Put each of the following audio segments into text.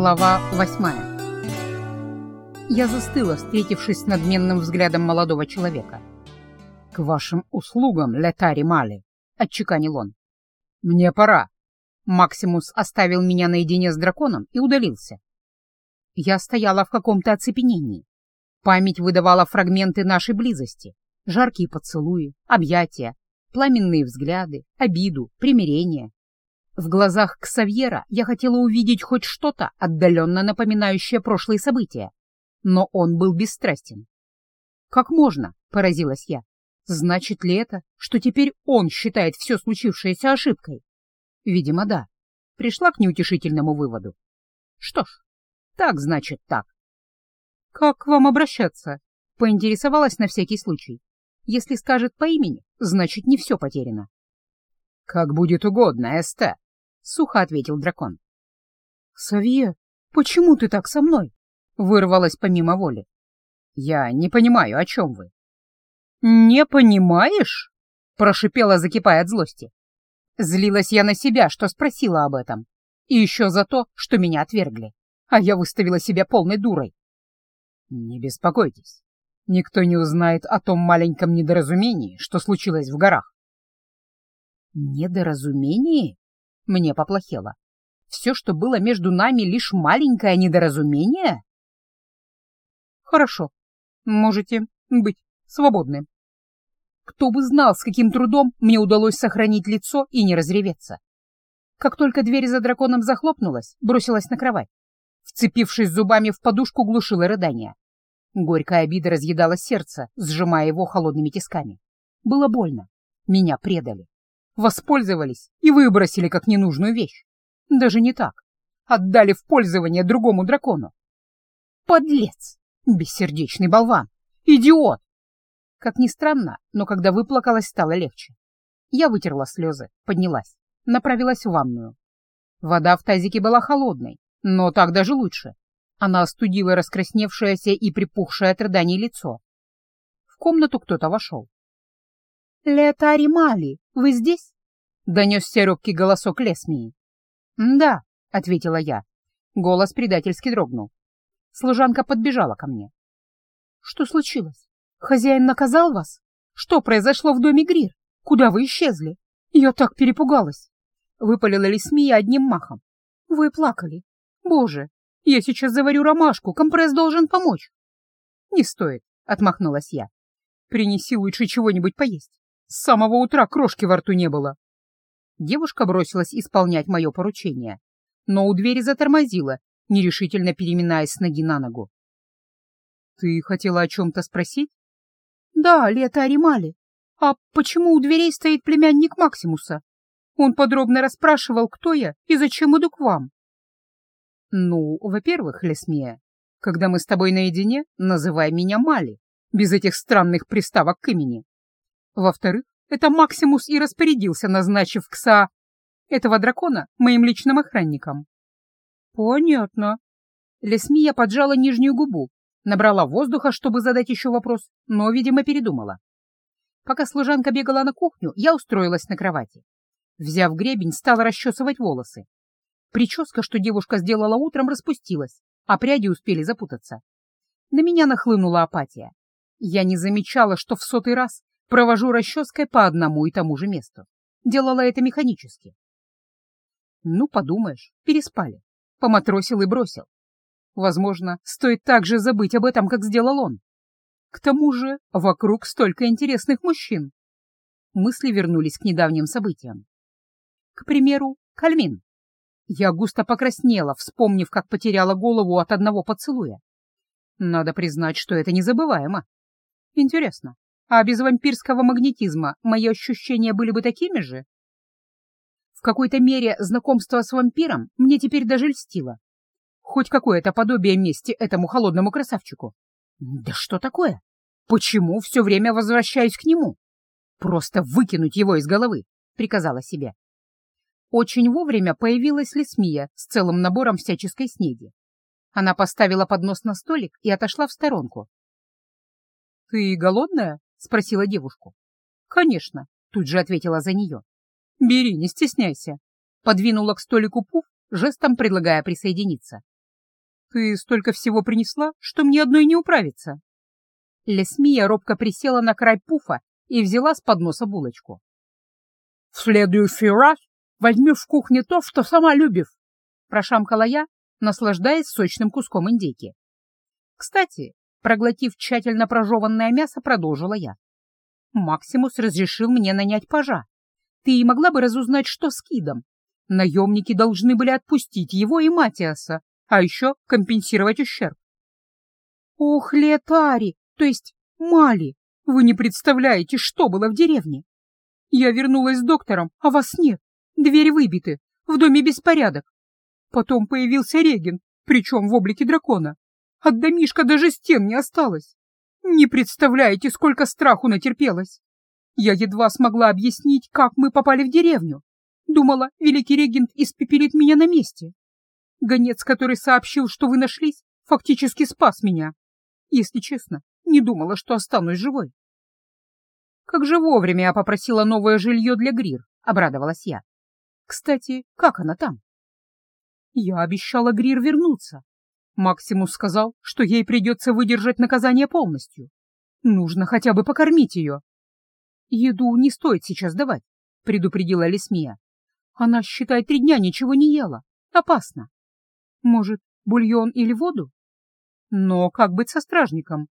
Глава восьмая. Я застыла, встретившись с надменным взглядом молодого человека. — К вашим услугам, Летари Мали, — отчеканил он. — Мне пора. Максимус оставил меня наедине с драконом и удалился. Я стояла в каком-то оцепенении. Память выдавала фрагменты нашей близости. Жаркие поцелуи, объятия, пламенные взгляды, обиду, примирение. В глазах Ксавьера я хотела увидеть хоть что-то, отдаленно напоминающее прошлые события, но он был бесстрастен. «Как можно?» — поразилась я. «Значит ли это, что теперь он считает все случившееся ошибкой?» «Видимо, да». Пришла к неутешительному выводу. «Что ж, так значит так». «Как к вам обращаться?» — поинтересовалась на всякий случай. «Если скажет по имени, значит, не все потеряно». «Как будет угодно, Эсте», — сухо ответил дракон. «Савье, почему ты так со мной?» — вырвалось помимо воли. «Я не понимаю, о чем вы». «Не понимаешь?» — прошипела, закипая от злости. Злилась я на себя, что спросила об этом. И еще за то, что меня отвергли. А я выставила себя полной дурой. «Не беспокойтесь. Никто не узнает о том маленьком недоразумении, что случилось в горах». «Недоразумение?» Мне поплохело. Все, что было между нами, лишь маленькое недоразумение? Хорошо. Можете быть свободны. Кто бы знал, с каким трудом мне удалось сохранить лицо и не разреветься. Как только дверь за драконом захлопнулась, бросилась на кровать. Вцепившись зубами в подушку, глушила рыдание. Горькая обида разъедала сердце, сжимая его холодными тисками. Было больно. Меня предали воспользовались и выбросили как ненужную вещь. Даже не так. Отдали в пользование другому дракону. Подлец! Бессердечный болван! Идиот! Как ни странно, но когда выплакалась, стало легче. Я вытерла слезы, поднялась, направилась в ванную. Вода в тазике была холодной, но так даже лучше. Она остудила раскрасневшееся и припухшее от рыданий лицо. В комнату кто-то вошел. «Летари Мали, вы здесь?» — донесся робкий голосок Лесмии. «Да», — ответила я. Голос предательски дрогнул. Служанка подбежала ко мне. «Что случилось? Хозяин наказал вас? Что произошло в доме Грир? Куда вы исчезли? Я так перепугалась!» Выпалила Лесмия одним махом. «Вы плакали. Боже, я сейчас заварю ромашку, компресс должен помочь». «Не стоит», — отмахнулась я. «Принеси лучше чего-нибудь поесть. С самого утра крошки во рту не было. Девушка бросилась исполнять мое поручение, но у двери затормозила, нерешительно переминаясь с ноги на ногу. «Ты хотела о чем-то спросить?» «Да, Лето Аримали. А почему у дверей стоит племянник Максимуса? Он подробно расспрашивал, кто я и зачем иду к вам». «Ну, во-первых, Лесмия, когда мы с тобой наедине, называй меня Мали, без этих странных приставок к имени. Во-вторых, это Максимус и распорядился, назначив Кса, этого дракона, моим личным охранником. Понятно. Лесмия поджала нижнюю губу, набрала воздуха, чтобы задать еще вопрос, но, видимо, передумала. Пока служанка бегала на кухню, я устроилась на кровати. Взяв гребень, стала расчесывать волосы. Прическа, что девушка сделала утром, распустилась, а пряди успели запутаться. На меня нахлынула апатия. Я не замечала, что в сотый раз Провожу расческой по одному и тому же месту. Делала это механически. Ну, подумаешь, переспали. Поматросил и бросил. Возможно, стоит также забыть об этом, как сделал он. К тому же вокруг столько интересных мужчин. Мысли вернулись к недавним событиям. К примеру, Кальмин. Я густо покраснела, вспомнив, как потеряла голову от одного поцелуя. Надо признать, что это незабываемо. Интересно, а без вампирского магнетизма мои ощущения были бы такими же? В какой-то мере знакомство с вампиром мне теперь даже льстило. Хоть какое-то подобие мести этому холодному красавчику. Да что такое? Почему все время возвращаюсь к нему? Просто выкинуть его из головы, приказала себе. Очень вовремя появилась Лесмия с целым набором всяческой снеди. Она поставила поднос на столик и отошла в сторонку. — Ты голодная? — спросила девушку. «Конечно», — тут же ответила за нее. «Бери, не стесняйся», — подвинула к столику Пуф, жестом предлагая присоединиться. Ты столько всего принесла, что мне одной не управиться. Лесмия робко присела на край пуфа и взяла с подноса булочку. — В следующий раз возьми в кухне то, что сама любишь, — прошамкала я, наслаждаясь сочным куском индейки. Кстати, проглотив тщательно прожеванное мясо, продолжила я. Максимус разрешил мне нанять пажа. Ты и могла бы разузнать, что с Кидом. Наемники должны были отпустить его и Матиаса, а еще компенсировать ущерб. Ох, Летари, то есть Мали, вы не представляете, что было в деревне. Я вернулась с доктором, а вас нет. Двери выбиты, в доме беспорядок. Потом появился Реген, причем в облике дракона. От домишка даже стен не осталось. Не представляете, сколько страху натерпелось. Я едва смогла объяснить, как мы попали в деревню. Думала, великий регент испепелит меня на месте. Гонец, который сообщил, что вы нашлись, фактически спас меня. Если честно, не думала, что останусь живой. Как же вовремя я попросила новое жилье для Грир, обрадовалась я. Кстати, как она там? Я обещала Грир вернуться. Максимус сказал, что ей придется выдержать наказание полностью. Нужно хотя бы покормить ее. Еду не стоит сейчас давать, предупредила Лесмия. Она, считай, три дня ничего не ела. Опасно. Может, бульон или воду? Но как быть со стражником?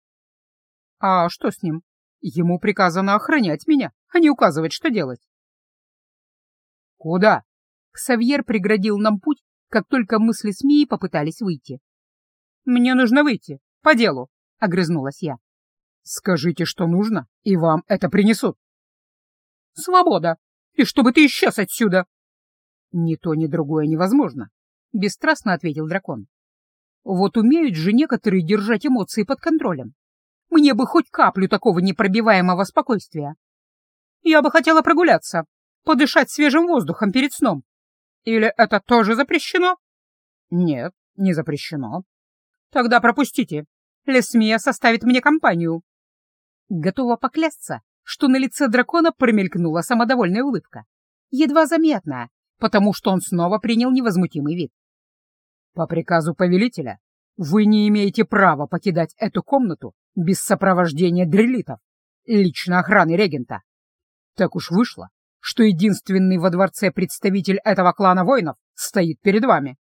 А что с ним? Ему приказано охранять меня, а не указывать, что делать. Куда? Ксавьер преградил нам путь, как только мысли СМИ попытались выйти. «Мне нужно выйти, по делу», — огрызнулась я. «Скажите, что нужно, и вам это принесут». «Свобода! И чтобы ты исчез отсюда!» «Ни то, ни другое невозможно», — бесстрастно ответил дракон. «Вот умеют же некоторые держать эмоции под контролем. Мне бы хоть каплю такого непробиваемого спокойствия. Я бы хотела прогуляться, подышать свежим воздухом перед сном. Или это тоже запрещено? Нет, не запрещено. Тогда пропустите. Лесмия составит мне компанию. Готова поклясться, что на лице дракона промелькнула самодовольная улыбка. Едва заметная, потому что он снова принял невозмутимый вид. По приказу повелителя вы не имеете права покидать эту комнату без сопровождения дрелитов, лично охраны регента. Так уж вышло, что единственный во дворце представитель этого клана воинов стоит перед вами.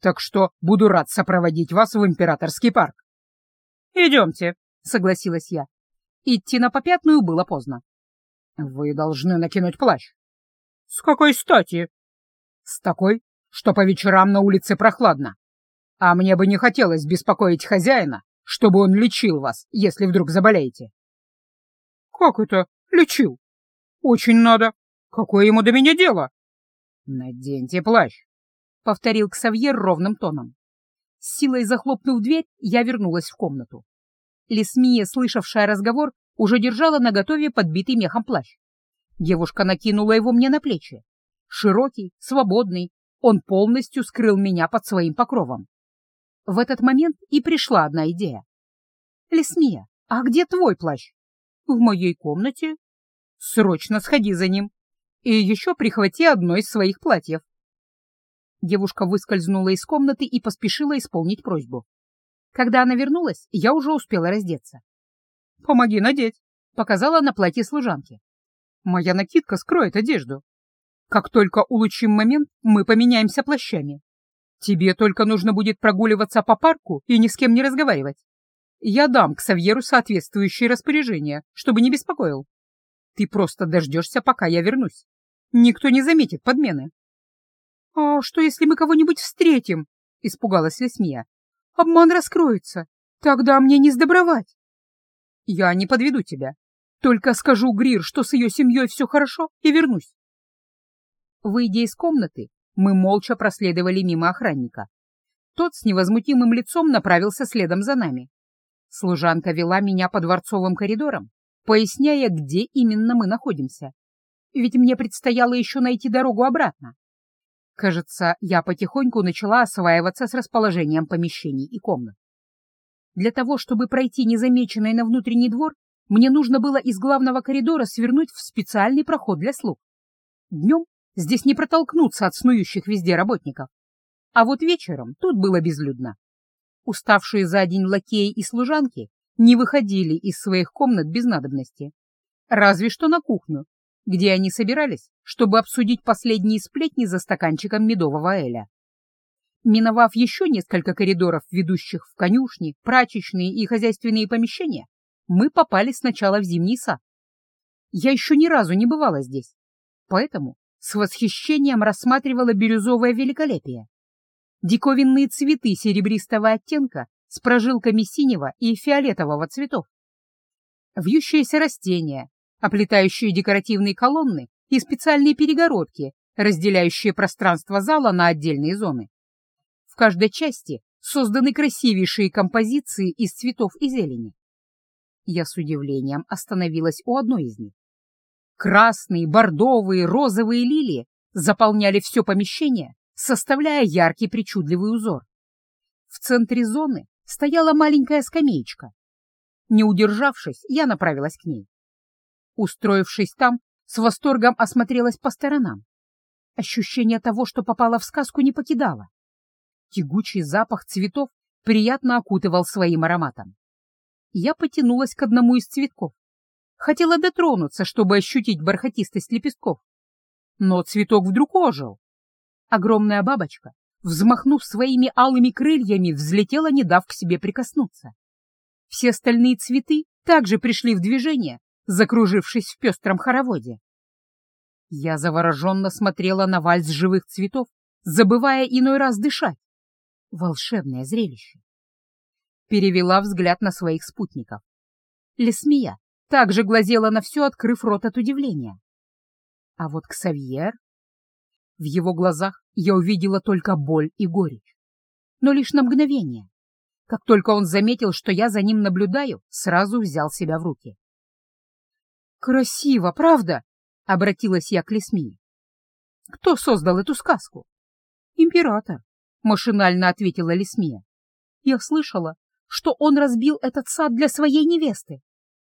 Так что буду рад сопроводить вас в императорский парк. «Идемте», — согласилась я. Идти на попятную было поздно. «Вы должны накинуть плащ». «С какой стати?» «С такой, что по вечерам на улице прохладно. А мне бы не хотелось беспокоить хозяина, чтобы он лечил вас, если вдруг заболеете». «Как это лечил? Очень надо. Какое ему до меня дело?» «Наденьте плащ», — повторил Ксавьер ровным тоном. С силой захлопнув дверь, я вернулась в комнату. Лесмия, слышавшая разговор, уже держала наготове подбитый мехом плащ. Девушка накинула его мне на плечи. Широкий, свободный, он полностью скрыл меня под своим покровом. В этот момент и пришла одна идея. «Лесмия, а где твой плащ?» «В моей комнате». «Срочно сходи за ним. И еще прихвати одно из своих платьев». Девушка выскользнула из комнаты и поспешила исполнить просьбу. Когда она вернулась, я уже успела раздеться. «Помоги надеть», — показала на платье служанки. «Моя накидка скроет одежду. Как только улучшим момент, мы поменяемся плащами. Тебе только нужно будет прогуливаться по парку и ни с кем не разговаривать. Я дам к Савьеру соответствующие распоряжения, чтобы не беспокоил. Ты просто дождешься, пока я вернусь. Никто не заметит подмены. — А что, если мы кого-нибудь встретим? — испугалась Лесмия. — Обман раскроется. Тогда мне не сдобровать. — Я не подведу тебя. Только скажу Грир, что с ее семьей все хорошо, и вернусь. Выйдя из комнаты, мы молча проследовали мимо охранника. Тот с невозмутимым лицом направился следом за нами. Служанка вела меня по дворцовым коридорам, поясняя, где именно мы находимся. Ведь мне предстояло еще найти дорогу обратно. Кажется, я потихоньку начала осваиваться с расположением помещений и комнат. Для того, чтобы пройти незамеченной на внутренний двор, мне нужно было из главного коридора свернуть в специальный проход для слуг. Днем здесь не протолкнуться от снующих везде работников. А вот вечером тут было безлюдно. Уставшие за день лакеи и служанки не выходили из своих комнат без надобности. Разве что на кухню, где они собирались, чтобы обсудить последние сплетни за стаканчиком медового эля. Миновав еще несколько коридоров, ведущих в конюшни, прачечные и хозяйственные помещения, мы попали сначала в зимний сад. Я еще ни разу не бывала здесь, поэтому с восхищением рассматривала бирюзовое великолепие. Диковинные цветы серебристого оттенка с прожилками синего и фиолетового цветов. Вьющиеся растения, оплетающие декоративные колонны и специальные перегородки, разделяющие пространство зала на отдельные зоны. В каждой части созданы красивейшие композиции из цветов и зелени. Я с удивлением остановилась у одной из них. Красные, бордовые, розовые лилии заполняли все помещение, составляя яркий причудливый узор. В центре зоны стояла маленькая скамеечка. Не удержавшись, я направилась к ней. Устроившись там, с восторгом осмотрелась по сторонам. Ощущение того, что попало в сказку, не покидало. Тягучий запах цветов приятно окутывал своим ароматом. Я потянулась к одному из цветков. Хотела дотронуться, чтобы ощутить бархатистость лепестков. Но цветок вдруг ожил. Огромная бабочка, взмахнув своими алыми крыльями, взлетела, не дав к себе прикоснуться. Все остальные цветы также пришли в движение, закружившись в пестром хороводе. Я завороженно смотрела на вальс живых цветов, забывая иной раз дышать. Волшебное зрелище. Перевела взгляд на своих спутников. Лесмия также глазела на все, открыв рот от удивления. А вот Ксавьер... В его глазах я увидела только боль и горечь. Но лишь на мгновение. Как только он заметил, что я за ним наблюдаю, сразу взял себя в руки. «Красиво, правда?» — обратилась я к Лесмии. «Кто создал эту сказку?» «Император», — машинально ответила Лесмия. «Я слышала, что он разбил этот сад для своей невесты.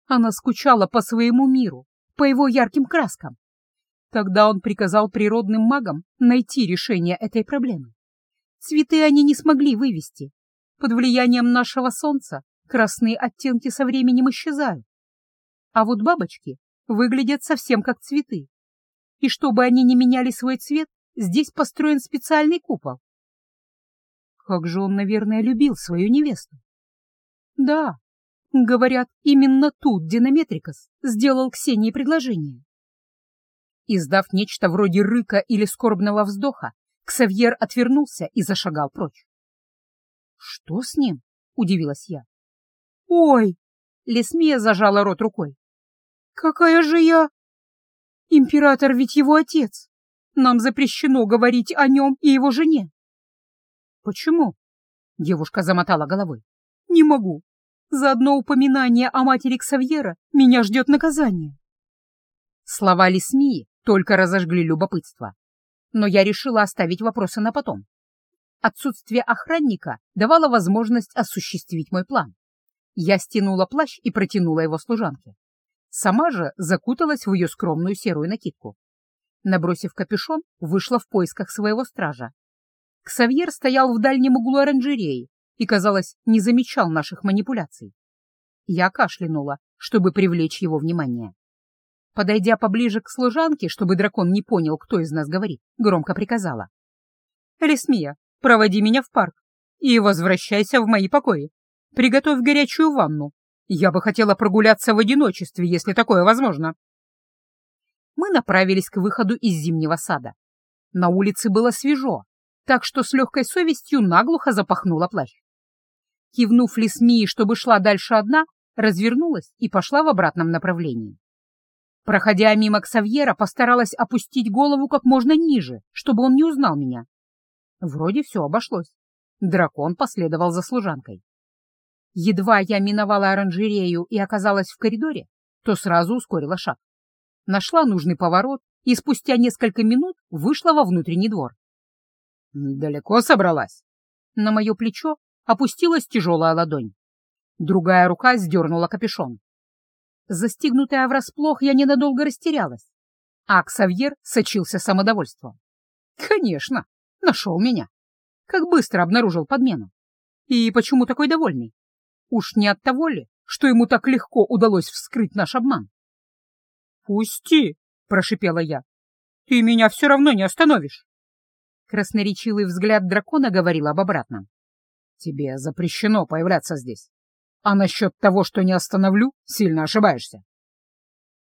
Она скучала по своему миру, по его ярким краскам. Тогда он приказал природным магам найти решение этой проблемы. Цветы они не смогли вывести. Под влиянием нашего солнца красные оттенки со временем исчезают. А вот бабочки выглядят совсем как цветы. И чтобы они не меняли свой цвет, здесь построен специальный купол. Как же он, наверное, любил свою невесту. Да, говорят, именно тут Динаметрикос сделал Ксении предложение. Издав нечто вроде рыка или скорбного вздоха, Ксавьер отвернулся и зашагал прочь. «Что с ним?» — удивилась я. «Ой!» — Лесмия зажала рот рукой. Какая же я... Император ведь его отец. Нам запрещено говорить о нем и его жене. Почему? Девушка замотала головой. Не могу. За одно упоминание о матери Ксавьера меня ждет наказание. Слова Лесмии только разожгли любопытство. Но я решила оставить вопросы на потом. Отсутствие охранника давало возможность осуществить мой план. Я стянула плащ и протянула его служанке. Сама же закуталась в ее скромную серую накидку. Набросив капюшон, вышла в поисках своего стража. Ксавьер стоял в дальнем углу оранжереи и, казалось, не замечал наших манипуляций. Я кашлянула, чтобы привлечь его внимание. Подойдя поближе к служанке, чтобы дракон не понял, кто из нас говорит, громко приказала. «Лесмия, проводи меня в парк и возвращайся в мои покои. Приготовь горячую ванну, я бы хотела прогуляться в одиночестве, если такое возможно. Мы направились к выходу из зимнего сада. На улице было свежо, так что с легкой совестью наглухо запахнула плащ. Кивнув Лесмии, чтобы шла дальше одна, развернулась и пошла в обратном направлении. Проходя мимо Ксавьера, постаралась опустить голову как можно ниже, чтобы он не узнал меня. Вроде все обошлось. Дракон последовал за служанкой. Едва я миновала оранжерею и оказалась в коридоре, то сразу ускорила шаг. Нашла нужный поворот и спустя несколько минут вышла во внутренний двор. «Далеко собралась?» На мое плечо опустилась тяжелая ладонь. Другая рука сдернула капюшон. Застигнутая врасплох, я ненадолго растерялась. А Ксавьер сочился самодовольством. «Конечно, нашел меня. Как быстро обнаружил подмену. И почему такой довольный? Уж не от того ли, что ему так легко удалось вскрыть наш обман? «Пусти!» — прошипела я. «Ты меня все равно не остановишь!» Красноречивый взгляд дракона говорил об обратном. «Тебе запрещено появляться здесь. А насчет того, что не остановлю, сильно ошибаешься».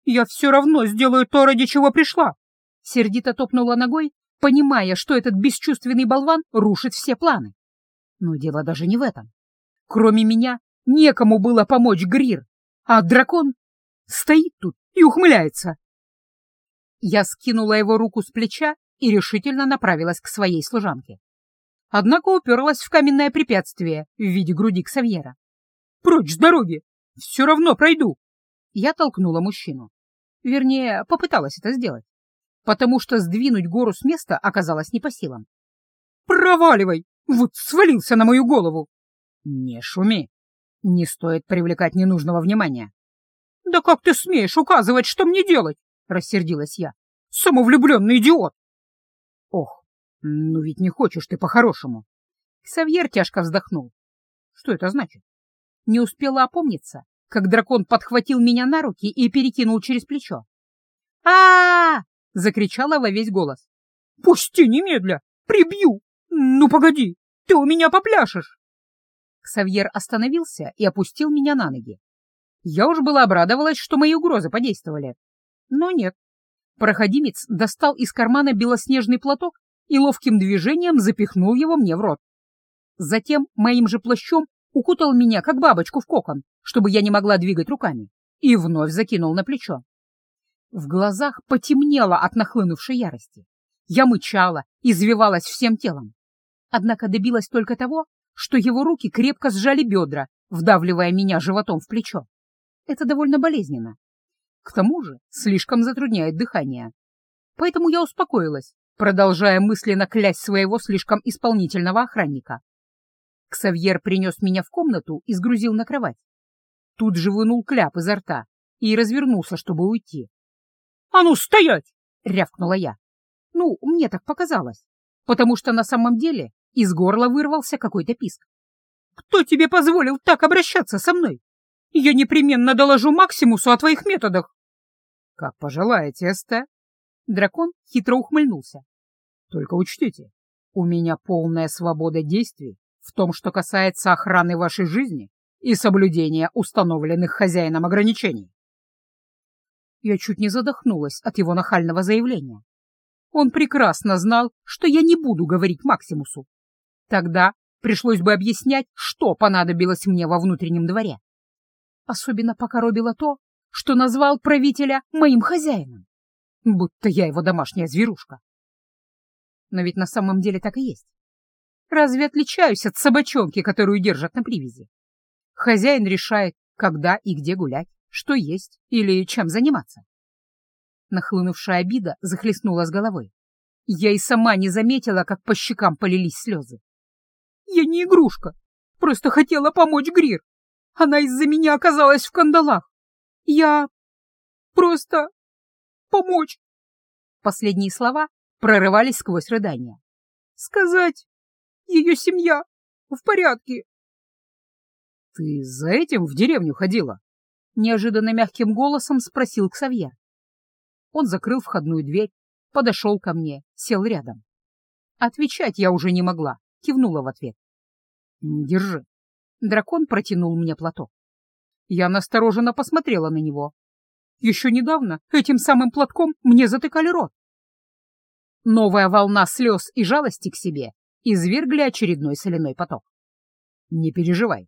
«Я все равно сделаю то, ради чего пришла!» Сердито топнула ногой, понимая, что этот бесчувственный болван рушит все планы. Но дело даже не в этом. Кроме меня некому было помочь Грир, а дракон стоит тут и ухмыляется. Я скинула его руку с плеча и решительно направилась к своей служанке. Однако уперлась в каменное препятствие в виде груди Ксавьера. «Прочь с дороги! Все равно пройду!» Я толкнула мужчину. Вернее, попыталась это сделать, потому что сдвинуть гору с места оказалось не по силам. «Проваливай! Вот свалился на мою голову!» «Не шуми! Не стоит привлекать ненужного внимания!» «Да как ты смеешь указывать, что мне делать?» — рассердилась я. «Самовлюбленный идиот!» «Ох, ну ведь не хочешь ты по-хорошему!» Ксавьер тяжко вздохнул. «Что это значит?» Не успела опомниться, как дракон подхватил меня на руки и перекинул через плечо. а, -а, -а закричала во весь голос. «Пусти немедля! Прибью! Ну, погоди! Ты у меня попляшешь!» Ксавьер остановился и опустил меня на ноги. Я уж была обрадовалась, что мои угрозы подействовали. Но нет. Проходимец достал из кармана белоснежный платок и ловким движением запихнул его мне в рот. Затем моим же плащом укутал меня, как бабочку в кокон, чтобы я не могла двигать руками, и вновь закинул на плечо. В глазах потемнело от нахлынувшей ярости. Я мычала, извивалась всем телом. Однако добилась только того, что его руки крепко сжали бедра, вдавливая меня животом в плечо. Это довольно болезненно. К тому же слишком затрудняет дыхание. Поэтому я успокоилась, продолжая мысленно клясть своего слишком исполнительного охранника. Ксавьер принес меня в комнату и сгрузил на кровать. Тут же вынул кляп изо рта и развернулся, чтобы уйти. «А ну, стоять!» — рявкнула я. Ну, мне так показалось, потому что на самом деле из горла вырвался какой-то писк. «Кто тебе позволил так обращаться со мной?» Я непременно доложу Максимусу о твоих методах. — Как пожелаете, Эсте. Дракон хитро ухмыльнулся. — Только учтите, у меня полная свобода действий в том, что касается охраны вашей жизни и соблюдения установленных хозяином ограничений. Я чуть не задохнулась от его нахального заявления. Он прекрасно знал, что я не буду говорить Максимусу. Тогда пришлось бы объяснять, что понадобилось мне во внутреннем дворе. Особенно покоробило то, что назвал правителя моим хозяином, будто я его домашняя зверушка. Но ведь на самом деле так и есть. Разве отличаюсь от собачонки, которую держат на привязи? Хозяин решает, когда и где гулять, что есть или чем заниматься. Нахлынувшая обида захлестнула с головой. Я и сама не заметила, как по щекам полились слезы. Я не игрушка, просто хотела помочь Грир. Она из-за меня оказалась в кандалах. Я... просто... помочь. Последние слова прорывались сквозь рыдания. Сказать, ее семья в порядке. Ты за этим в деревню ходила? Неожиданно мягким голосом спросил Ксавьер. Он закрыл входную дверь, подошел ко мне, сел рядом. Отвечать я уже не могла, кивнула в ответ. «Держи». Дракон протянул мне платок. Я настороженно посмотрела на него. Еще недавно этим самым платком мне затыкали рот. Новая волна слез и жалости к себе извергли очередной соляной поток. «Не переживай,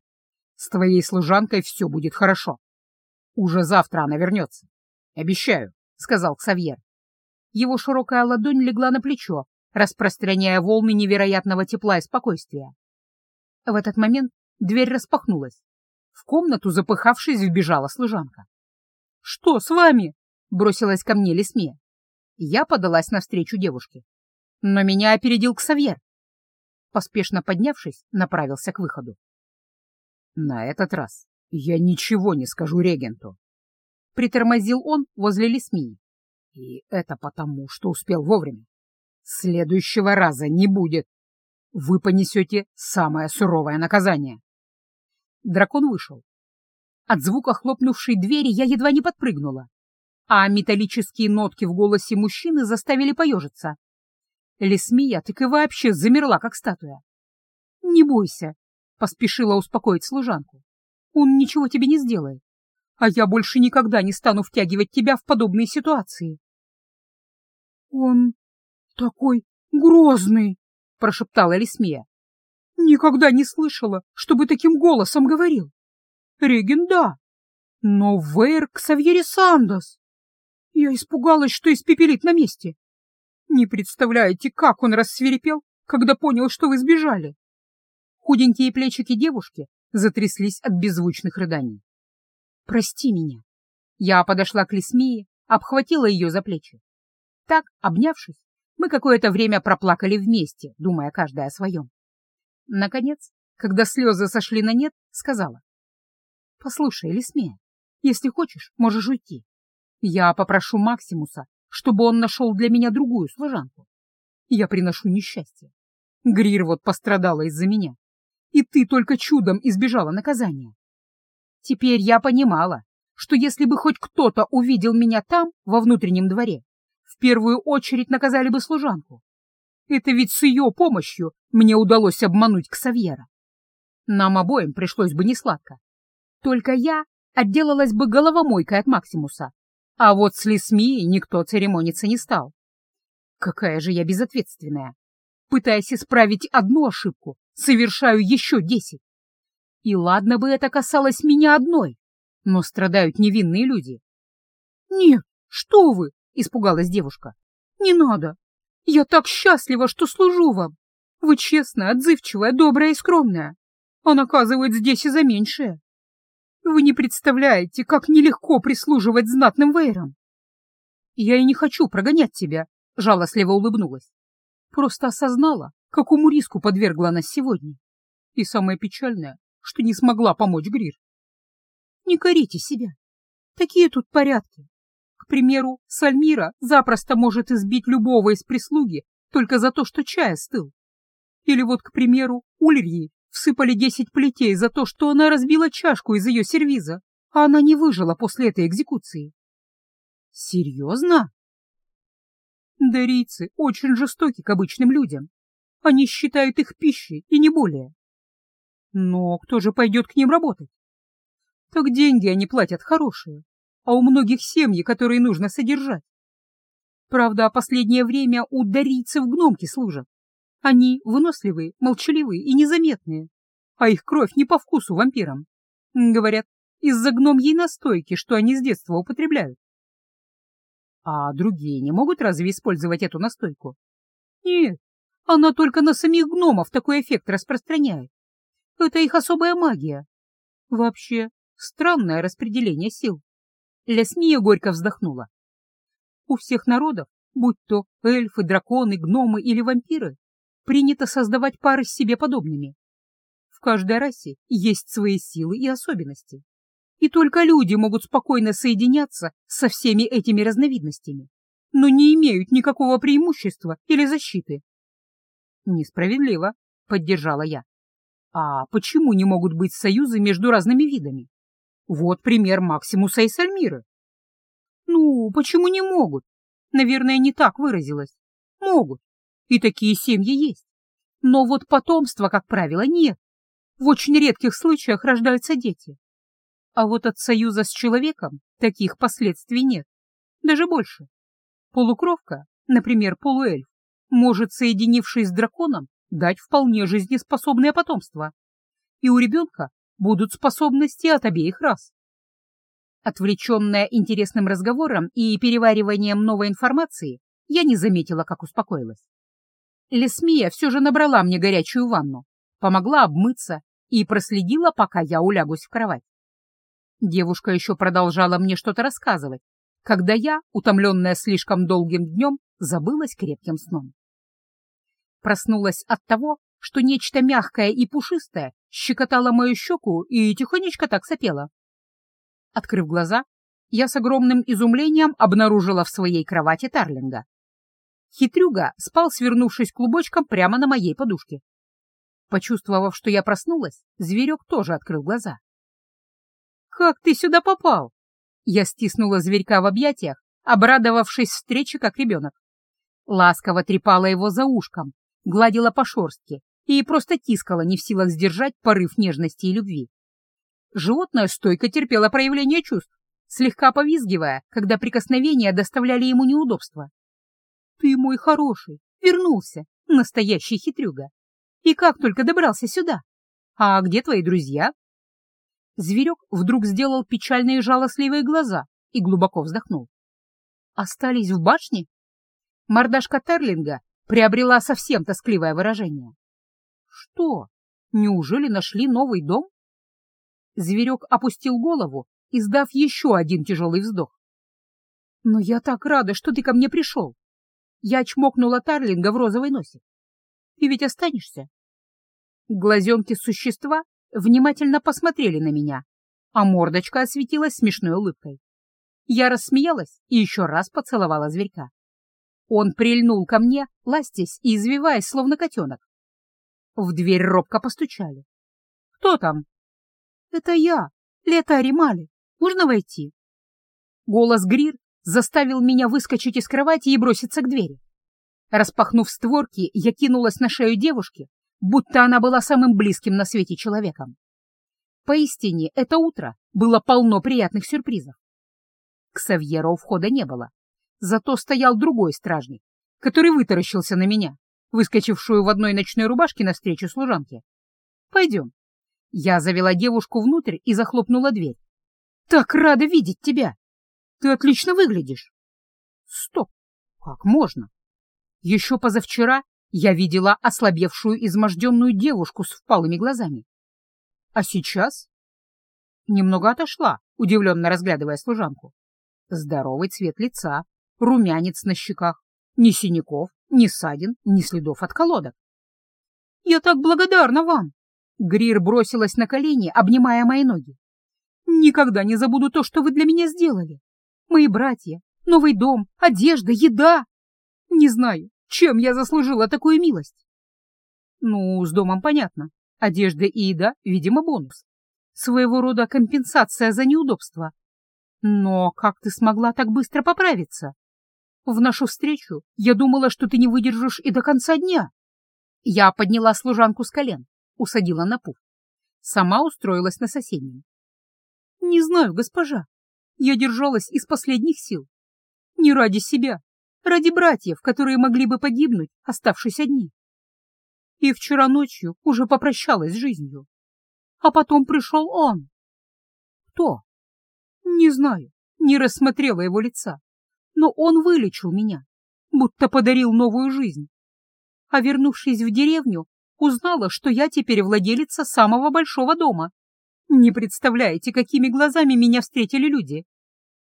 с твоей служанкой все будет хорошо. Уже завтра она вернется. Обещаю», — сказал Ксавьер. Его широкая ладонь легла на плечо, распространяя волны невероятного тепла и спокойствия. В этот момент Дверь распахнулась. В комнату, запыхавшись, вбежала служанка. «Что с вами?» — бросилась ко мне Лесме. Я подалась навстречу девушке. Но меня опередил Ксавьер. Поспешно поднявшись, направился к выходу. «На этот раз я ничего не скажу регенту», — притормозил он возле Лесмии. «И это потому, что успел вовремя. Следующего раза не будет». вы понесете самое суровое наказание. Дракон вышел. От звука хлопнувшей двери я едва не подпрыгнула, а металлические нотки в голосе мужчины заставили поежиться. Лесмия так и вообще замерла, как статуя. «Не бойся», — поспешила успокоить служанку. «Он ничего тебе не сделает, а я больше никогда не стану втягивать тебя в подобные ситуации». «Он такой грозный», — прошептала Лесмия. «Никогда не слышала, чтобы таким голосом говорил. Реген, да, но Вейр Ксавьери Сандос. Я испугалась, что испепелит на месте. Не представляете, как он рассверепел, когда понял, что вы сбежали. Худенькие плечики девушки затряслись от беззвучных рыданий. «Прости меня». Я подошла к Лесмии, обхватила ее за плечи. Так, обнявшись, мы какое-то время проплакали вместе, думая каждая о своем. Наконец, когда слезы сошли на нет, сказала. «Послушай, Лесмея, если хочешь, можешь уйти. Я попрошу Максимуса, чтобы он нашел для меня другую служанку. Я приношу несчастье. Грир вот пострадала из-за меня. И ты только чудом избежала наказания. Теперь я понимала, что если бы хоть кто-то увидел меня там, во внутреннем дворе, в первую очередь наказали бы служанку. Это ведь с ее помощью мне удалось обмануть Ксавьера. Нам обоим пришлось бы несладко. Только я отделалась бы головомойкой от Максимуса, а вот с Лесми никто церемониться не стал. Какая же я безответственная. Пытаясь исправить одну ошибку, совершаю еще десять. И ладно бы это касалось меня одной, но страдают невинные люди. Нет, что вы, испугалась девушка. «Не надо! Я так счастлива, что служу вам! Вы честная, отзывчивая, добрая и скромная, а наказывают здесь и за меньшее. Вы не представляете, как нелегко прислуживать знатным вейрам!» «Я и не хочу прогонять тебя», — жалостливо улыбнулась. «Просто осознала, какому риску подвергла нас сегодня. И самое печальное, что не смогла помочь Грир. Не корите себя. Такие тут порядки. К примеру, Сальмира запросто может избить любого из прислуги только за то, что чай остыл. Или вот, к примеру, Ульрии всыпали десять плетей за то, что она разбила чашку из ее сервиза, а она не выжила после этой экзекуции. Серьезно? Дарийцы очень жестоки к обычным людям. Они считают их пищей и не более. Но кто же пойдет к ним работать? Так деньги они платят хорошие, а у многих семьи, которые нужно содержать. Правда, последнее время у дарийцев гномки служат. Они выносливые, молчаливые и незаметные, а их кровь не по вкусу вампирам. Говорят, из-за гномьей настойки, что они с детства употребляют. А другие не могут разве использовать эту настойку? Нет, она только на самих гномов такой эффект распространяет. Это их особая магия. Вообще, странное распределение сил. Лесмия горько вздохнула. У всех народов, будь то эльфы, драконы, гномы или вампиры, принято создавать пары с себе подобными. В каждой расе есть свои силы и особенности. И только люди могут спокойно соединяться со всеми этими разновидностями, но не имеют никакого преимущества или защиты. Несправедливо, поддержала я. А почему не могут быть союзы между разными видами? Вот пример Максимуса и Сальмиры. Ну, почему не могут? Наверное, не так выразилась. Могут. И такие семьи есть. Но вот потомства, как правило, нет. В очень редких случаях рождаются дети. А вот от союза с человеком таких последствий нет. Даже больше. Полукровка, например, полуэльф, может, соединившись с драконом, дать вполне жизнеспособное потомство. И у ребенка будут способности от обеих рас. Отвлеченная интересным разговором и перевариванием новой информации, я не заметила, как успокоилась. Лесмия все же набрала мне горячую ванну, помогла обмыться и проследила, пока я улягусь в кровать. Девушка еще продолжала мне что-то рассказывать, когда я, утомленная слишком долгим днем, забылась крепким сном. Проснулась от того, что нечто мягкое и пушистое щекотало мою щеку и тихонечко так сопело. Открыв глаза, я с огромным изумлением обнаружила в своей кровати Тарлинга. Хитрюга спал, свернувшись клубочком прямо на моей подушке, Почувствовав, что я проснулась, зверек тоже открыл глаза. «Как ты сюда попал?» Я стиснула зверька в объятиях, обрадовавшись встрече как ребенок. Ласково трепала его за ушком, гладила по шорстке и просто тискала, не в силах сдержать порыв нежности и любви. Животное стойко терпело проявление чувств, слегка повизгивая, когда прикосновения доставляли ему неудобства. «Ты мой хороший, вернулся, настоящий хитрюга. И как только добрался сюда? А где твои друзья?» Зверек вдруг сделал печальные жалостливые глаза и глубоко вздохнул. «Остались в башне?» Мордашка Терлинга приобрела совсем тоскливое выражение. «Что? Неужели нашли новый дом?» Зверек опустил голову, издав еще один тяжелый вздох. «Но я так рада, что ты ко мне пришел!» Я чмокнула Тарлинга в розовый носик. «Ты ведь останешься?» Глазенки существа внимательно посмотрели на меня, а мордочка осветилась смешной улыбкой. Я рассмеялась и еще раз поцеловала зверька. Он прильнул ко мне, ластясь и извиваясь, словно котенок. В дверь робко постучали. «Кто там?» «Это я, Лето Аримали. Можно войти?» Голос Грир заставил меня выскочить из кровати и броситься к двери. Распахнув створки, я кинулась на шею девушки, будто она была самым близким на свете человеком. Поистине, это утро было полно приятных сюрпризов. К Савьеру входа не было, зато стоял другой стражник, который вытаращился на меня, выскочившую в одной ночной рубашке навстречу служанке. «Пойдем». Я завела девушку внутрь и захлопнула дверь. «Так рада видеть тебя! Ты отлично выглядишь!» «Стоп! Как можно?» Еще позавчера я видела ослабевшую, изможденную девушку с впалыми глазами. А сейчас? Немного отошла, удивленно разглядывая служанку. Здоровый цвет лица, румянец на щеках, ни синяков, ни ссадин, ни следов от колодок. «Я так благодарна вам!» Грир бросилась на колени, обнимая мои ноги. «Никогда не забуду то, что вы для меня сделали. Мои братья, новый дом, одежда, еда. Не знаю, чем я заслужила такую милость? Ну, с домом понятно. Одежда и еда, видимо, бонус. Своего рода компенсация за неудобства. Но как ты смогла так быстро поправиться? В нашу встречу я думала, что ты не выдержишь и до конца дня. Я подняла служанку с колен, усадила на пуф. Сама устроилась на соседнем. Не знаю, госпожа. Я держалась из последних сил. Не ради себя, ради братьев, которые могли бы погибнуть, оставшись одни. И вчера ночью уже попрощалась с жизнью. А потом пришел он. Кто? Не знаю, не рассмотрела его лица. Но он вылечил меня, будто подарил новую жизнь. А вернувшись в деревню, узнала, что я теперь владелица самого большого дома. Не представляете, какими глазами меня встретили люди.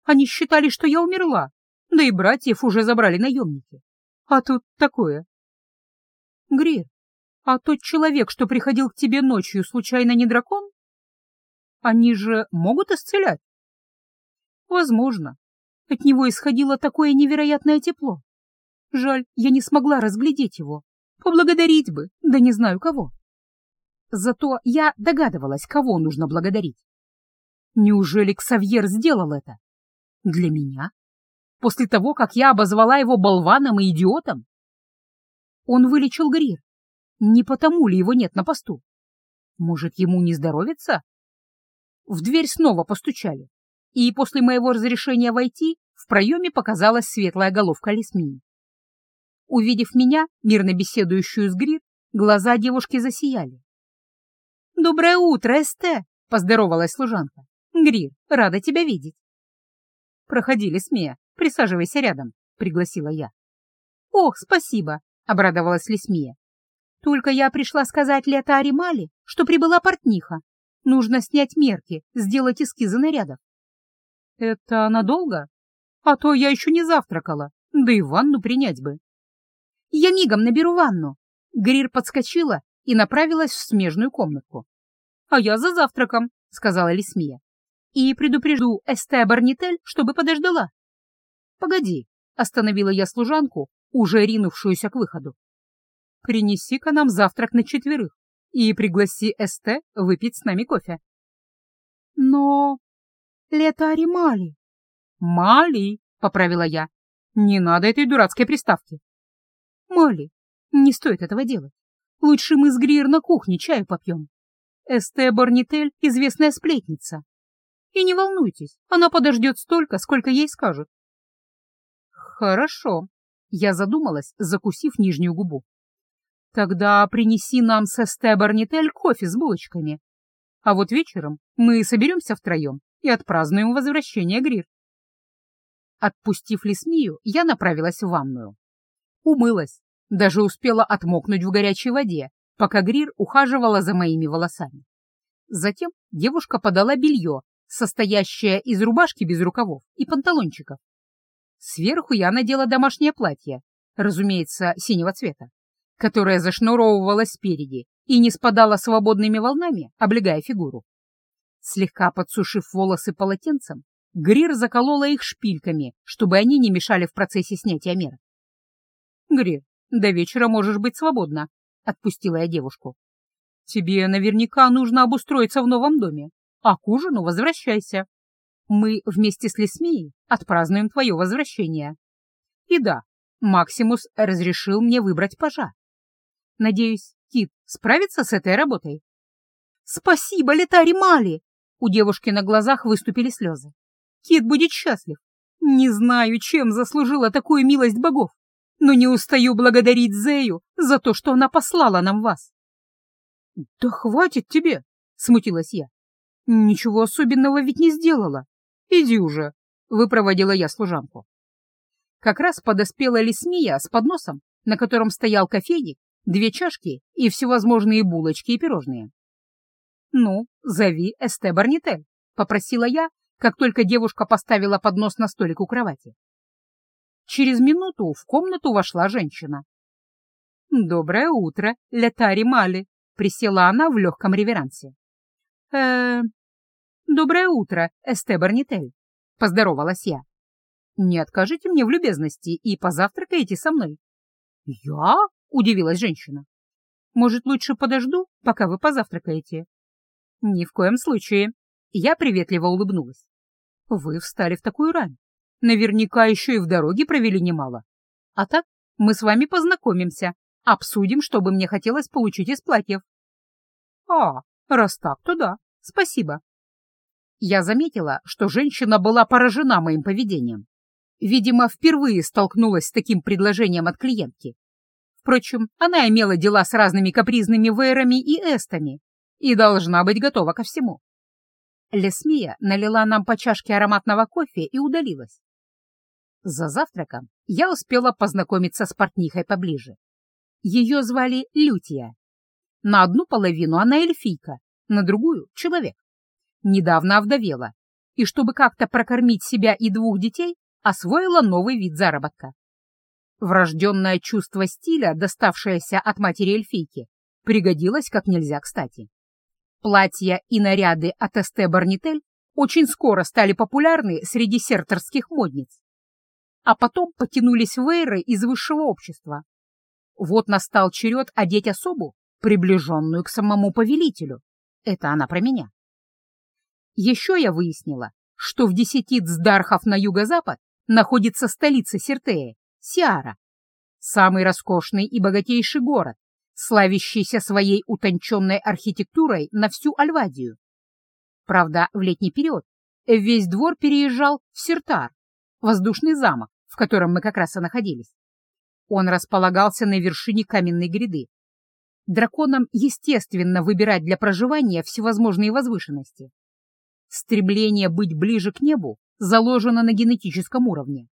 Они считали, что я умерла, да и братьев уже забрали наемники. А тут такое. Грир, а тот человек, что приходил к тебе ночью, случайно не дракон? Они же могут исцелять? Возможно. От него исходило такое невероятное тепло. Жаль, я не смогла разглядеть его. Поблагодарить бы, да не знаю кого. Зато я догадывалась, кого нужно благодарить. Неужели Ксавьер сделал это? Для меня? после того, как я обозвала его болваном и идиотом? Он вылечил Грир. Не потому ли его нет на посту? Может, ему не здоровится? В дверь снова постучали, и после моего разрешения войти в проеме показалась светлая головка Лесмини. Увидев меня, мирно беседующую с Грир, глаза девушки засияли. «Доброе утро, Эсте!» — поздоровалась служанка. «Грир, рада тебя видеть!» Проходили смея, Присаживайся рядом», — пригласила я. «Ох, спасибо», — обрадовалась Лесмия. «Только я пришла сказать Лето Аримали, что прибыла портниха. Нужно снять мерки, сделать эскизы нарядов». «Это надолго? А то я еще не завтракала, да и ванну принять бы». «Я мигом наберу ванну». Грир подскочила и направилась в смежную комнатку. «А я за завтраком», — сказала Лесмия. «И предупрежду Эсте Барнитель, чтобы подождала». «Погоди», — остановила я служанку, уже ринувшуюся к выходу. «Принеси-ка нам завтрак на четверых и пригласи Эсте выпить с нами кофе. Но... Летари Мали. Мали, поправила я. Не надо этой дурацкой приставки. Мали, не стоит этого делать. Лучше мы с Гриер на кухне чаю попьем. Эсте Барнитель — известная сплетница. И не волнуйтесь, она подождет столько, сколько ей скажут. Хорошо. Я задумалась, закусив нижнюю губу. Тогда принеси нам с Эсте Барнитель кофе с булочками. А вот вечером мы соберемся втроем и отпразднуем возвращение Грир. Отпустив Лесмию, я направилась в ванную. Умылась, даже успела отмокнуть в горячей воде, пока Грир ухаживала за моими волосами. Затем девушка подала белье, состоящее из рубашки без рукавов и панталончиков. Сверху я надела домашнее платье, разумеется, синего цвета, которое зашнуровывалось спереди и не спадало свободными волнами, облегая фигуру. Слегка подсушив волосы полотенцем, Грир заколола их шпильками, чтобы они не мешали в процессе снятия мерок. «Грир, до вечера можешь быть свободна», — отпустила я девушку. «Тебе наверняка нужно обустроиться в новом доме, а к ужину возвращайся. Мы вместе с Лесмией отпразднуем твое возвращение. И да, Максимус разрешил мне выбрать пажа. Надеюсь, Кит справится с этой работой?» «Спасибо, Летари Мали!» У девушки на глазах выступили слезы. Кит будет счастлив. Не знаю, чем заслужила такую милость богов, но не устаю благодарить Зею за то, что она послала нам вас. — Да хватит тебе, — смутилась я. — Ничего особенного ведь не сделала. Иди уже, — выпроводила я служанку. Как раз подоспела Лисмия с подносом, на котором стоял кофейник, две чашки и всевозможные булочки и пирожные. «Ну, зови Эсте Барнитель», — попросила я, как только девушка поставила поднос на столик у кровати. Через минуту в комнату вошла женщина. «Доброе утро, Летари Мали», — присела она в легком реверансе. э «Доброе утро, Эсте Барнитель», — поздоровалась я. «Не откажите мне в любезности и позавтракаете со мной». «Я?» — удивилась женщина. «Может, лучше подожду, пока вы позавтракаете?» «Ни в коем случае», я приветливо улыбнулась. «Вы встали в такую рань. Наверняка еще и в дороге провели немало. А так мы с вами познакомимся, обсудим, что бы мне хотелось получить из платьев». «А, раз так, то да. Спасибо». Я заметила, что женщина была поражена моим поведением. Видимо, впервые столкнулась с таким предложением от клиентки. Впрочем, она имела дела с разными капризными вейрами и эстами и должна быть готова ко всему. Лесмия налила нам по чашке ароматного кофе и удалилась. За завтраком я успела познакомиться с портнихой поближе. Ее звали Лютия. На одну половину она эльфийка, на другую — человек. Недавно овдовела, и чтобы как-то прокормить себя и двух детей, освоила новый вид заработка. Врожденное чувство стиля, доставшееся от матери эльфийки, пригодилось как нельзя кстати. Платья и наряды от Эсте Барнитель очень скоро стали популярны среди сертерских модниц. А потом потянулись вейры из высшего общества. Вот настал черед одеть особу, приближенную к самому повелителю. Это она про меня. Еще я выяснила, что в десяти цдархов на юго-запад находится столица Сертея, Сиара, самый роскошный и богатейший город, славящийся своей утонченной архитектурой на всю Альвадию. Правда, в летний период весь двор переезжал в Сертар, воздушный замок, в котором мы как раз и находились. Он располагался на вершине каменной гряды. Драконам естественно выбирать для проживания всевозможные возвышенности. Стремление быть ближе к небу заложено на генетическом уровне.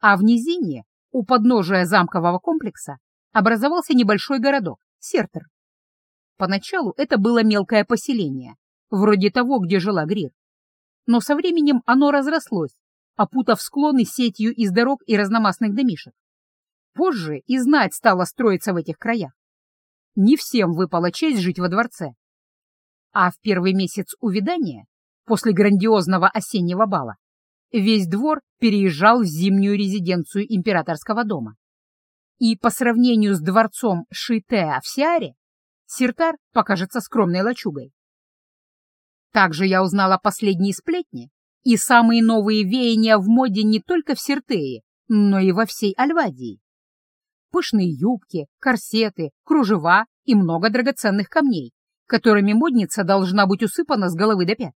А в низине, у подножия замкового комплекса, образовался небольшой городок — Сертер. Поначалу это было мелкое поселение, вроде того, где жила Грир. Но со временем оно разрослось, опутав склоны сетью из дорог и разномастных домишек. Позже и знать стало строиться в этих краях. Не всем выпала честь жить во дворце. А в первый месяц увядания, после грандиозного осеннего бала, весь двор переезжал в зимнюю резиденцию императорского дома. И по сравнению с дворцом Шитеа в Сиаре, Сиртар покажется скромной лачугой. Также я узнала последние сплетни и самые новые веяния в моде не только в Сиртее, но и во всей Альвадии. Пышные юбки, корсеты, кружева и много драгоценных камней, которыми модница должна быть усыпана с головы до пят.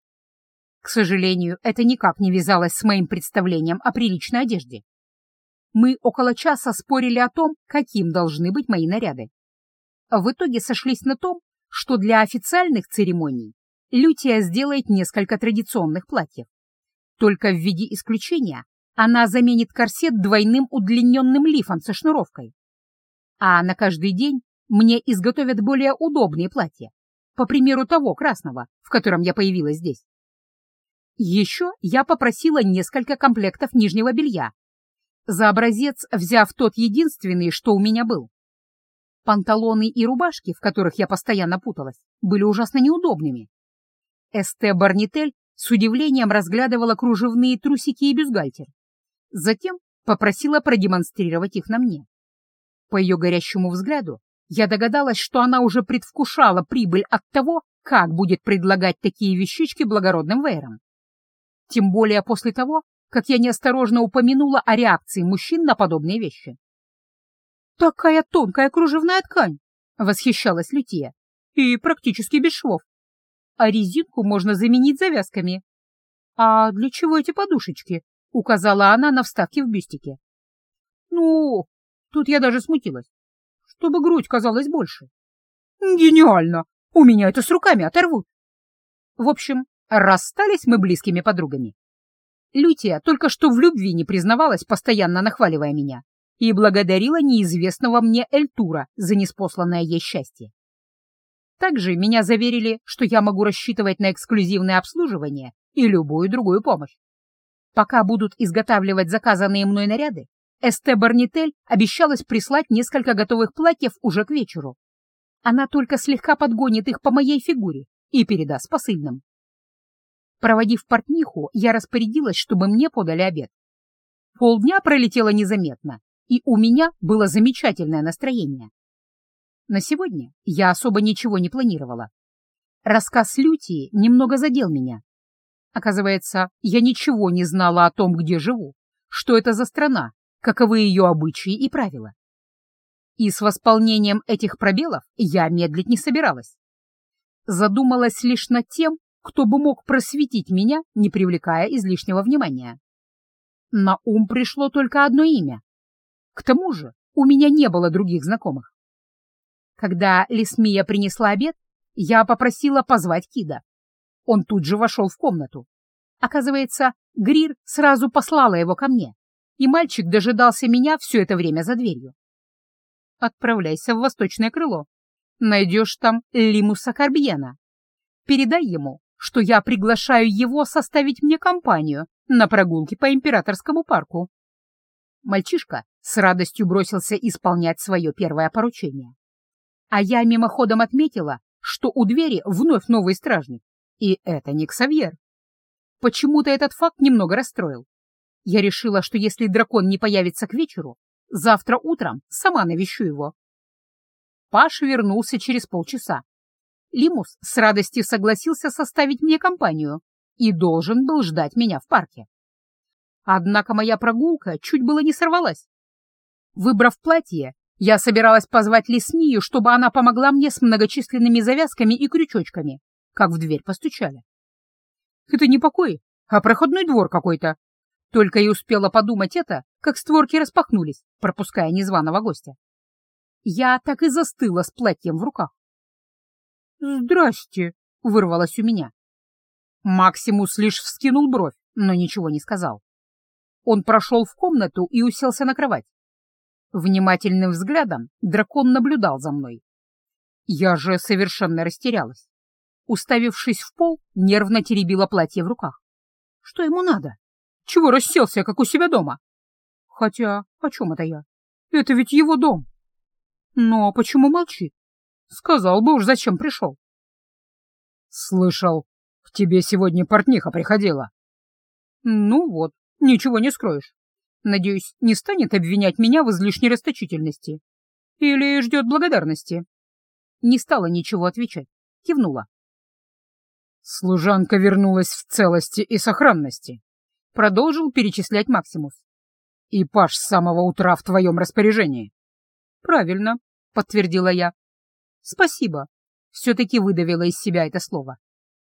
К сожалению, это никак не вязалось с моим представлением о приличной одежде. Мы около часа спорили о том, каким должны быть мои наряды. В итоге сошлись на том, что для официальных церемоний Лютия сделает несколько традиционных платьев. Только в виде исключения она заменит корсет двойным удлиненным лифом со шнуровкой. А на каждый день мне изготовят более удобные платья, по примеру того красного, в котором я появилась здесь. Еще я попросила несколько комплектов нижнего белья, за образец взяв тот единственный, что у меня был. Панталоны и рубашки, в которых я постоянно путалась, были ужасно неудобными, Эсте Барнитель с удивлением разглядывала кружевные трусики и бюстгальтер. Затем попросила продемонстрировать их на мне. По ее горящему взгляду я догадалась, что она уже предвкушала прибыль от того, как будет предлагать такие вещички благородным вейрам. Тем более после того, как я неосторожно упомянула о реакции мужчин на подобные вещи. «Такая тонкая кружевная ткань!» — восхищалась Лютия. «И практически без швов а резинку можно заменить завязками. «А для чего эти подушечки?» — указала она на вставки в бюстике. «Ну, тут я даже смутилась, чтобы грудь казалась больше». «Гениально! У меня это с руками оторвут!» В общем, расстались мы близкими подругами. Лютия только что в любви не признавалась, постоянно нахваливая меня, и благодарила неизвестного мне Эльтура за неспосланное ей счастье. Также меня заверили, что я могу рассчитывать на эксклюзивное обслуживание и любую другую помощь. Пока будут изготавливать заказанные мной наряды, Эсте Барнитель обещалась прислать несколько готовых платьев уже к вечеру. Она только слегка подгонит их по моей фигуре и передаст посыльным. Проводив портниху, я распорядилась, чтобы мне подали обед. Полдня пролетело незаметно, и у меня было замечательное настроение. На сегодня я особо ничего не планировала. Рассказ Лютии немного задел меня. Оказывается, я ничего не знала о том, где живу, что это за страна, каковы ее обычаи и правила. И с восполнением этих пробелов я медлить не собиралась. Задумалась лишь над тем, кто бы мог просветить меня, не привлекая излишнего внимания. На ум пришло только одно имя. К тому же у меня не было других знакомых. Когда Лисмия принесла обед, я попросила позвать Кида. Он тут же вошел в комнату. Оказывается, Грир сразу послала его ко мне, и мальчик дожидался меня все это время за дверью. «Отправляйся в восточное крыло. Найдешь там Лимуса Карбьена. Передай ему, что я приглашаю его составить мне компанию на прогулке по императорскому парку». Мальчишка с радостью бросился исполнять свое первое поручение. А я мимоходом отметила, что у двери вновь новый стражник. И это не Ксавьер. Почему-то этот факт немного расстроил. Я решила, что если дракон не появится к вечеру, завтра утром сама навещу его. Паш вернулся через полчаса. Лимус с радостью согласился составить мне компанию и должен был ждать меня в парке. Однако моя прогулка чуть было не сорвалась. Выбрав платье, я собиралась позвать Лесмию, чтобы она помогла мне с многочисленными завязками и крючочками, как в дверь постучали. Это не покой, а проходной двор какой-то. Только и успела подумать это, как створки распахнулись, пропуская незваного гостя. Я так и застыла с платьем в руках. «Здрасте», — вырвалось у меня. Максимус лишь вскинул бровь, но ничего не сказал. Он прошел в комнату и уселся на кровать. Внимательным взглядом дракон наблюдал за мной. Я же совершенно растерялась. Уставившись в пол, нервно теребила платье в руках. Что ему надо? Чего расселся, как у себя дома? Хотя, о чем это я? Это ведь его дом. Но почему молчит? Сказал бы уж, зачем пришел. Слышал, к тебе сегодня портниха приходила. Ну вот, ничего не скроешь. Надеюсь, не станет обвинять меня в излишней расточительности. Или ждет благодарности. Не стала ничего отвечать, кивнула. «Служанка вернулась в целости и сохранности», — продолжил перечислять Максимус. «И Паш с самого утра в твоем распоряжении». «Правильно», — подтвердила я. «Спасибо». Все-таки выдавила из себя это слово.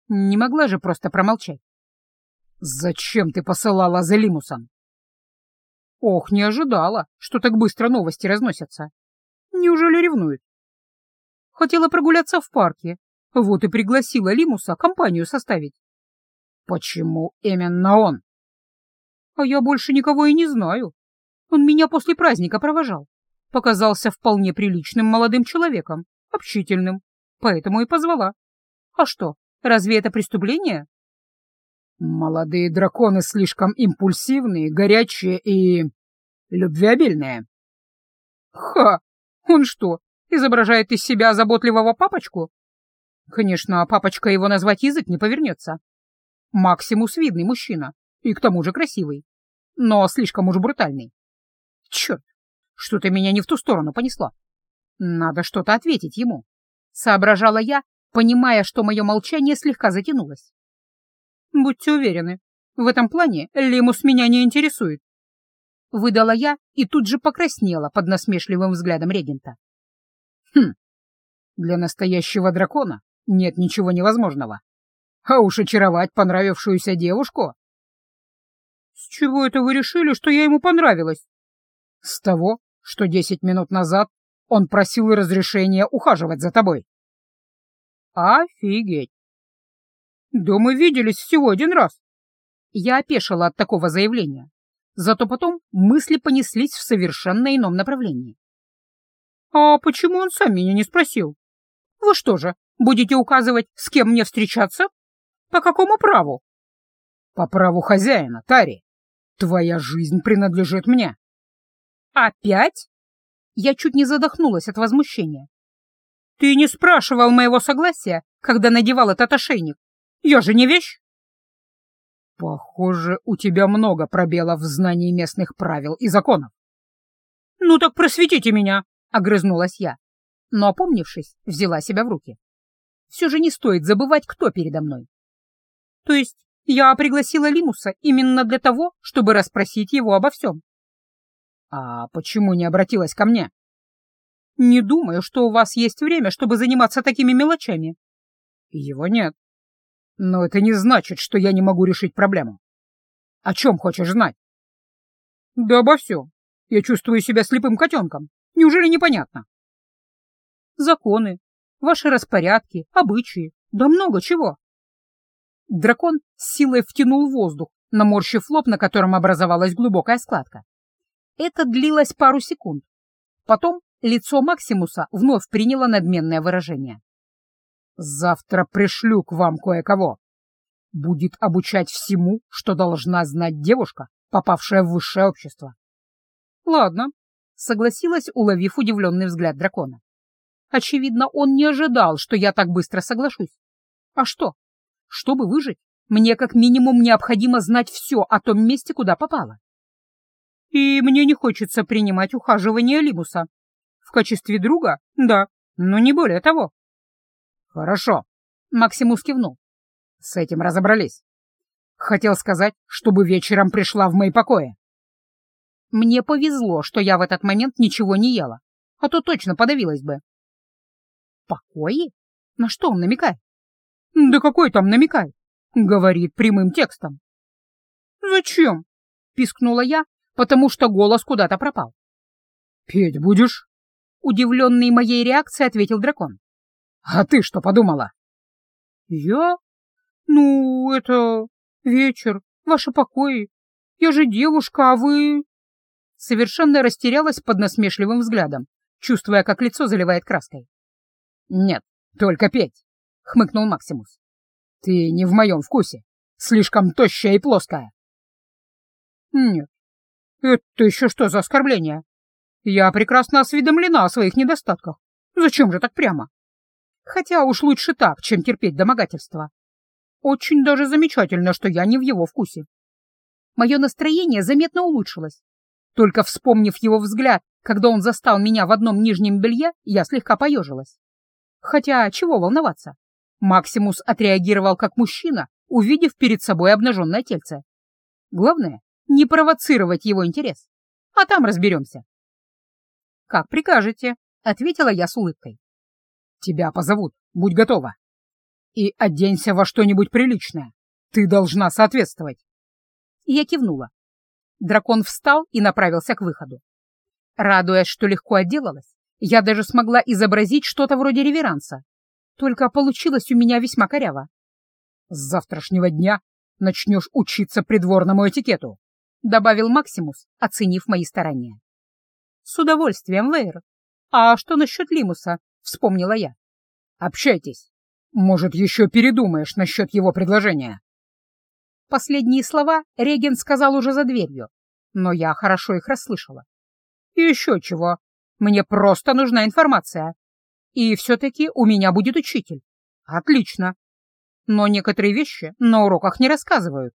Не могла же просто промолчать. «Зачем ты посылала за Лимусом?» Ох, не ожидала, что так быстро новости разносятся. Неужели ревнует? Хотела прогуляться в парке, вот и пригласила Лимуса компанию составить. Почему именно он? А я больше никого и не знаю. Он меня после праздника провожал. Показался вполне приличным молодым человеком, общительным, поэтому и позвала. А что, разве это преступление? Молодые драконы слишком импульсивные, горячие и... любвеобильные. Ха! Он что, изображает из себя заботливого папочку? Конечно, папочка его назвать язык не повернется. Максимус видный мужчина, и к тому же красивый, но слишком уж брутальный. Черт, что-то меня не в ту сторону понесло. Надо что-то ответить ему. Соображала я, понимая, что мое молчание слегка затянулось. Будьте уверены, в этом плане Лимус меня не интересует. Выдала я и тут же покраснела под насмешливым взглядом регента. Хм, для настоящего дракона нет ничего невозможного. А уж очаровать понравившуюся девушку? С чего это вы решили, что я ему понравилась? С того, что десять минут назад он просил разрешения ухаживать за тобой. Офигеть! Да мы виделись всего один раз. Я опешила от такого заявления. Зато потом мысли понеслись в совершенно ином направлении. А почему он сам меня не спросил? Вы что же, Будете указывать, с кем мне встречаться? По какому праву? По праву хозяина, Тари. Твоя жизнь принадлежит мне. Опять? Я чуть не задохнулась от возмущения. Ты не спрашивал моего согласия, когда надевал этот ошейник. Я же не вещь. Похоже, у тебя много пробелов в знании местных правил и законов. Ну так просветите меня, огрызнулась я. Но, опомнившись, взяла себя в руки все же не стоит забывать, кто передо мной. То есть я пригласила Лимуса именно для того, чтобы расспросить его обо всем. А почему не обратилась ко мне? Не думаю, что у вас есть время, чтобы заниматься такими мелочами. Его нет. Но это не значит, что я не могу решить проблему. О чем хочешь знать? Да обо всем. Я чувствую себя слепым котенком. Неужели непонятно? Законы, ваши распорядки, обычаи, да много чего. Дракон силой втянул воздух, наморщив лоб, на котором образовалась глубокая складка. Это длилось пару секунд. Потом лицо Максимуса вновь приняло надменное выражение. «Завтра пришлю к вам кое-кого. Будет обучать всему, что должна знать девушка, попавшая в высшее общество». «Ладно», — согласилась, уловив удивленный взгляд дракона. Очевидно, он не ожидал, что я так быстро соглашусь. А что? Чтобы выжить, мне как минимум необходимо знать все о том месте, куда попало. И мне не хочется принимать ухаживание Лимуса. В качестве друга, да, но не более того. Хорошо, Максимус кивнул. С этим разобрались. Хотел сказать, чтобы вечером пришла в мои покои. Мне повезло, что я в этот момент ничего не ела, а то точно подавилась бы. Покои? На что он намекает? Да какой там намекает? Говорит прямым текстом. Зачем? Пискнула я, потому что голос куда-то пропал. Петь будешь? Удивленный моей реакцией ответил дракон. А ты что подумала? Я? Ну, это... вечер, ваши покои. Я же девушка, а вы... Совершенно растерялась под насмешливым взглядом, чувствуя, как лицо заливает краской. «Нет, только петь», — хмыкнул Максимус. «Ты не в моем вкусе. Слишком тощая и плоская». «Нет, это еще что за оскорбление? Я прекрасно осведомлена о своих недостатках. Зачем же так прямо? Хотя уж лучше так, чем терпеть домогательства. Очень даже замечательно, что я не в его вкусе. Мое настроение заметно улучшилось. Только вспомнив его взгляд, когда он застал меня в одном нижнем белье, я слегка поежилась. Хотя чего волноваться? Максимус отреагировал как мужчина, увидев перед собой обнаженное тельце. Главное, не провоцировать его интерес. А там разберемся. «Как прикажете», — ответила я с улыбкой. «Тебя позовут, будь готова. И оденься во что-нибудь приличное. Ты должна соответствовать». Я кивнула. Дракон встал и направился к выходу. Радуясь, что легко отделалась, я даже смогла изобразить что-то вроде реверанса. Только получилось у меня весьма коряво. «С завтрашнего дня начнешь учиться придворному этикету», — добавил Максимус, оценив мои старания. «С удовольствием, Вейр. А что насчет Лимуса?» — вспомнила я. «Общайтесь. Может, еще передумаешь насчет его предложения». Последние слова Реген сказал уже за дверью, но я хорошо их расслышала. И еще чего. Мне просто нужна информация. И все-таки у меня будет учитель. Отлично. Но некоторые вещи на уроках не рассказывают.